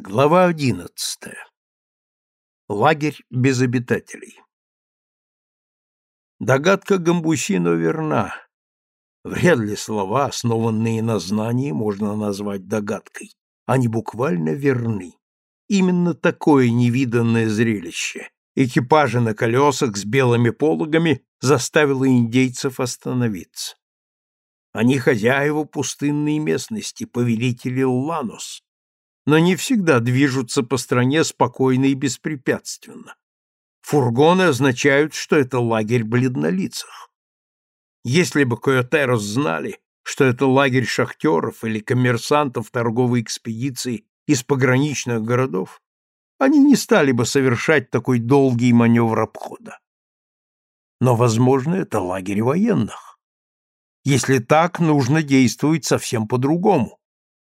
Глава одиннадцатая. Лагерь без обитателей. Догадка Гамбусино верна. Вряд ли слова, основанные на знании, можно назвать догадкой. Они буквально верны. Именно такое невиданное зрелище экипажи на колесах с белыми пологами заставило индейцев остановиться. Они хозяева пустынной местности, повелители Ланос, но не всегда движутся по стране спокойно и беспрепятственно. Фургоны означают, что это лагерь бледнолицых. Если бы Койотерос знали, что это лагерь шахтеров или коммерсантов торговой экспедиции из пограничных городов, они не стали бы совершать такой долгий маневр обхода. Но, возможно, это лагерь военных. Если так, нужно действовать совсем по-другому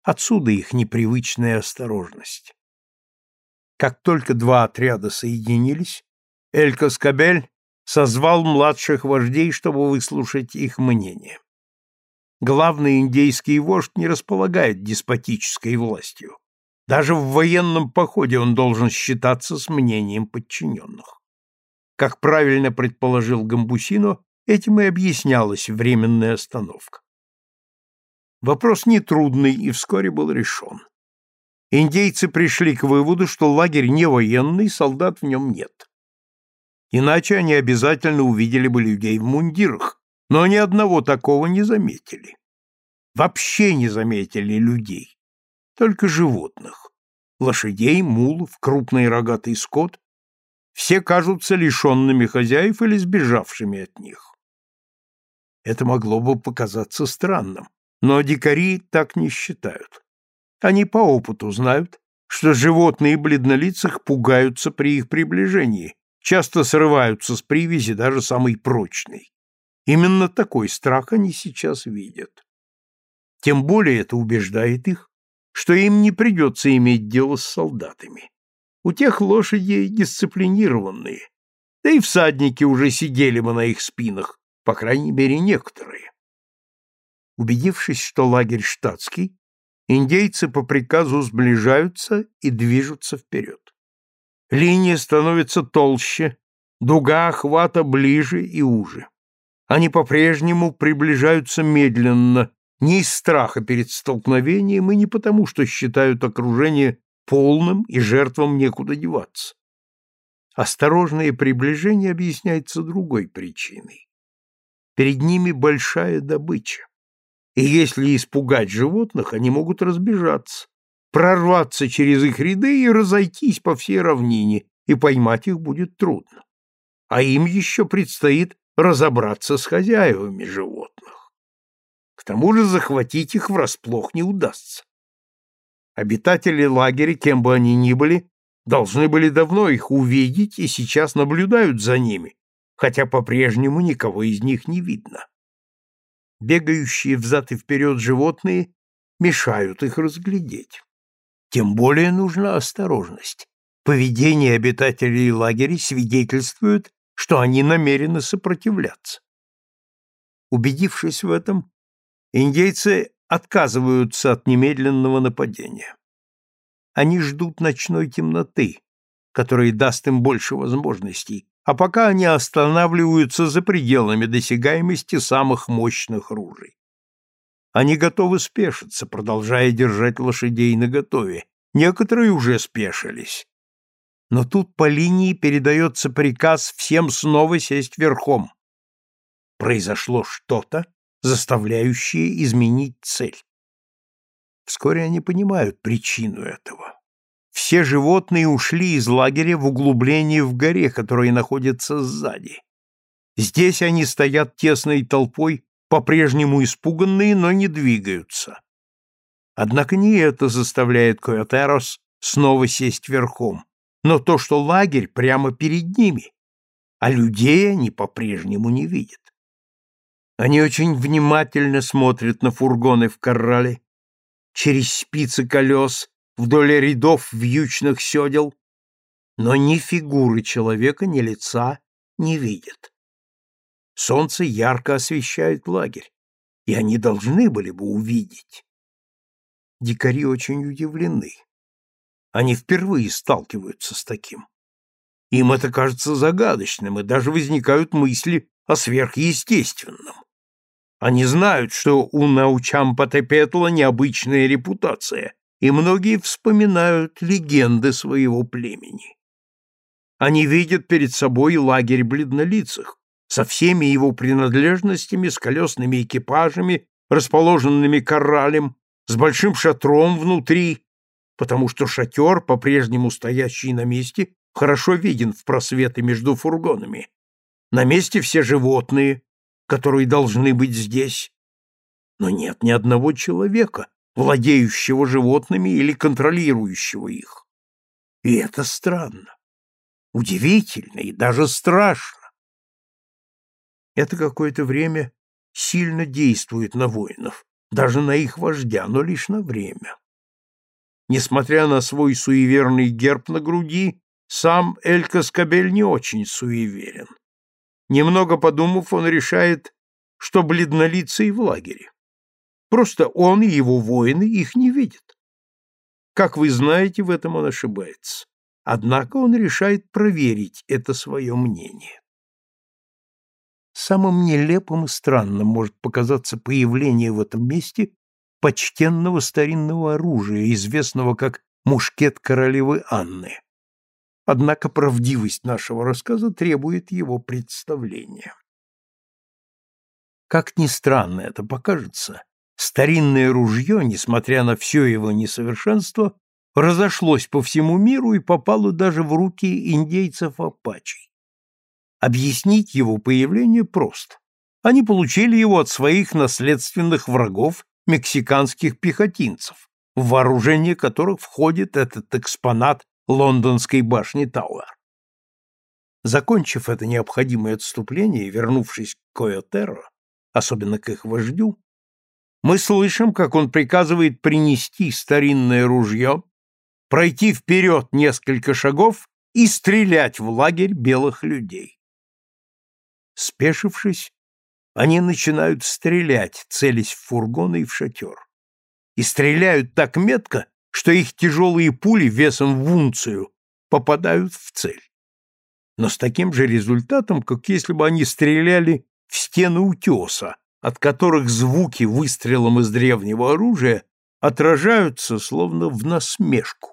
Отсюда их непривычная осторожность. Как только два отряда соединились, Эль-Каскабель созвал младших вождей, чтобы выслушать их мнение. Главный индейский вождь не располагает деспотической властью. Даже в военном походе он должен считаться с мнением подчиненных. Как правильно предположил Гамбусино, этим и объяснялась временная остановка. Вопрос нетрудный и вскоре был решен. Индейцы пришли к выводу, что лагерь не военный, солдат в нем нет. Иначе они обязательно увидели бы людей в мундирах, но ни одного такого не заметили. Вообще не заметили людей, только животных. Лошадей, мулов, крупный рогатый скот — все кажутся лишенными хозяев или сбежавшими от них. Это могло бы показаться странным, но дикари так не считают. Они по опыту знают, что животные бледнолицах пугаются при их приближении, часто срываются с привязи даже самой прочной. Именно такой страх они сейчас видят. Тем более это убеждает их, что им не придется иметь дело с солдатами. У тех лошади дисциплинированные, да и всадники уже сидели бы на их спинах, по крайней мере, некоторые убедившись, что лагерь штатский, индейцы по приказу сближаются и движутся вперед. Линия становится толще, дуга охвата ближе и уже. Они по-прежнему приближаются медленно, не из страха перед столкновением и не потому, что считают окружение полным и жертвам некуда деваться. Осторожное приближение объясняется другой причиной. Перед ними большая добыча и если испугать животных, они могут разбежаться, прорваться через их ряды и разойтись по всей равнине, и поймать их будет трудно. А им еще предстоит разобраться с хозяевами животных. К тому же захватить их врасплох не удастся. Обитатели лагеря, кем бы они ни были, должны были давно их увидеть и сейчас наблюдают за ними, хотя по-прежнему никого из них не видно бегающие взад и вперед животные мешают их разглядеть. Тем более нужна осторожность. Поведение обитателей лагеря свидетельствует, что они намерены сопротивляться. Убедившись в этом, индейцы отказываются от немедленного нападения. Они ждут ночной темноты, который даст им больше возможностей, а пока они останавливаются за пределами досягаемости самых мощных ружей. Они готовы спешиться, продолжая держать лошадей наготове. Некоторые уже спешились. Но тут по линии передается приказ всем снова сесть верхом. Произошло что-то, заставляющее изменить цель. Вскоре они понимают причину этого все животные ушли из лагеря в углублении в горе, которое находится сзади. Здесь они стоят тесной толпой, по-прежнему испуганные, но не двигаются. Однако не это заставляет Коэтерос снова сесть верхом, но то, что лагерь прямо перед ними, а людей они по-прежнему не видят. Они очень внимательно смотрят на фургоны в коррале, через спицы колес вдоль рядов вьючных седел, но ни фигуры человека, ни лица не видят. Солнце ярко освещает лагерь, и они должны были бы увидеть. Дикари очень удивлены. Они впервые сталкиваются с таким. Им это кажется загадочным, и даже возникают мысли о сверхъестественном. Они знают, что у Научампатепетла необычная репутация, и многие вспоминают легенды своего племени. Они видят перед собой лагерь бледнолицых со всеми его принадлежностями, с колесными экипажами, расположенными коралем, с большим шатром внутри, потому что шатер, по-прежнему стоящий на месте, хорошо виден в просветы между фургонами. На месте все животные, которые должны быть здесь. Но нет ни одного человека, владеющего животными или контролирующего их. И это странно, удивительно и даже страшно. Это какое-то время сильно действует на воинов, даже на их вождя, но лишь на время. Несмотря на свой суеверный герб на груди, сам Элька Скобель не очень суеверен. Немного подумав, он решает, что бледнолицый в лагере. Просто он и его воины их не видят. Как вы знаете, в этом он ошибается. Однако он решает проверить это свое мнение. Самым нелепым и странным может показаться появление в этом месте почтенного старинного оружия, известного как мушкет королевы Анны. Однако правдивость нашего рассказа требует его представления. Как ни странно это покажется, Старинное ружье, несмотря на все его несовершенство, разошлось по всему миру и попало даже в руки индейцев апачей. Объяснить его появление просто. Они получили его от своих наследственных врагов, мексиканских пехотинцев, в вооружение которых входит этот экспонат лондонской башни Тауэр. Закончив это необходимое отступление и вернувшись к Койотеро, особенно к их вождю, мы слышим, как он приказывает принести старинное ружье, пройти вперед несколько шагов и стрелять в лагерь белых людей. Спешившись, они начинают стрелять, целясь в фургоны и в шатер. И стреляют так метко, что их тяжелые пули весом в унцию попадают в цель. Но с таким же результатом, как если бы они стреляли в стены утеса, от которых звуки выстрелом из древнего оружия отражаются словно в насмешку.